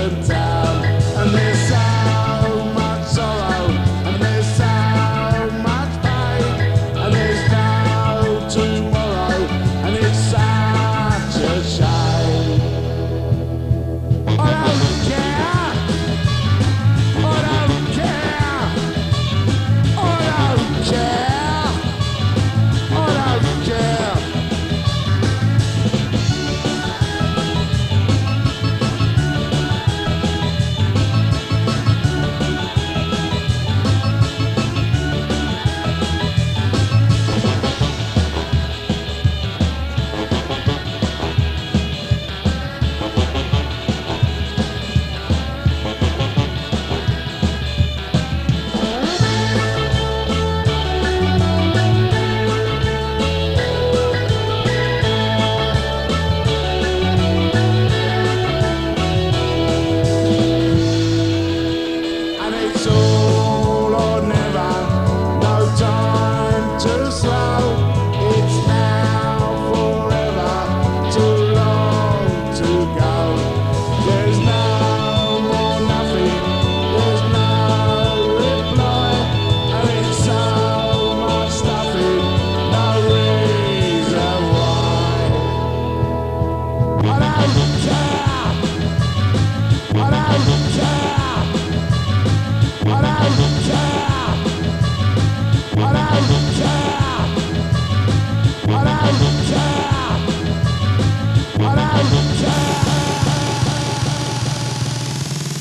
good time.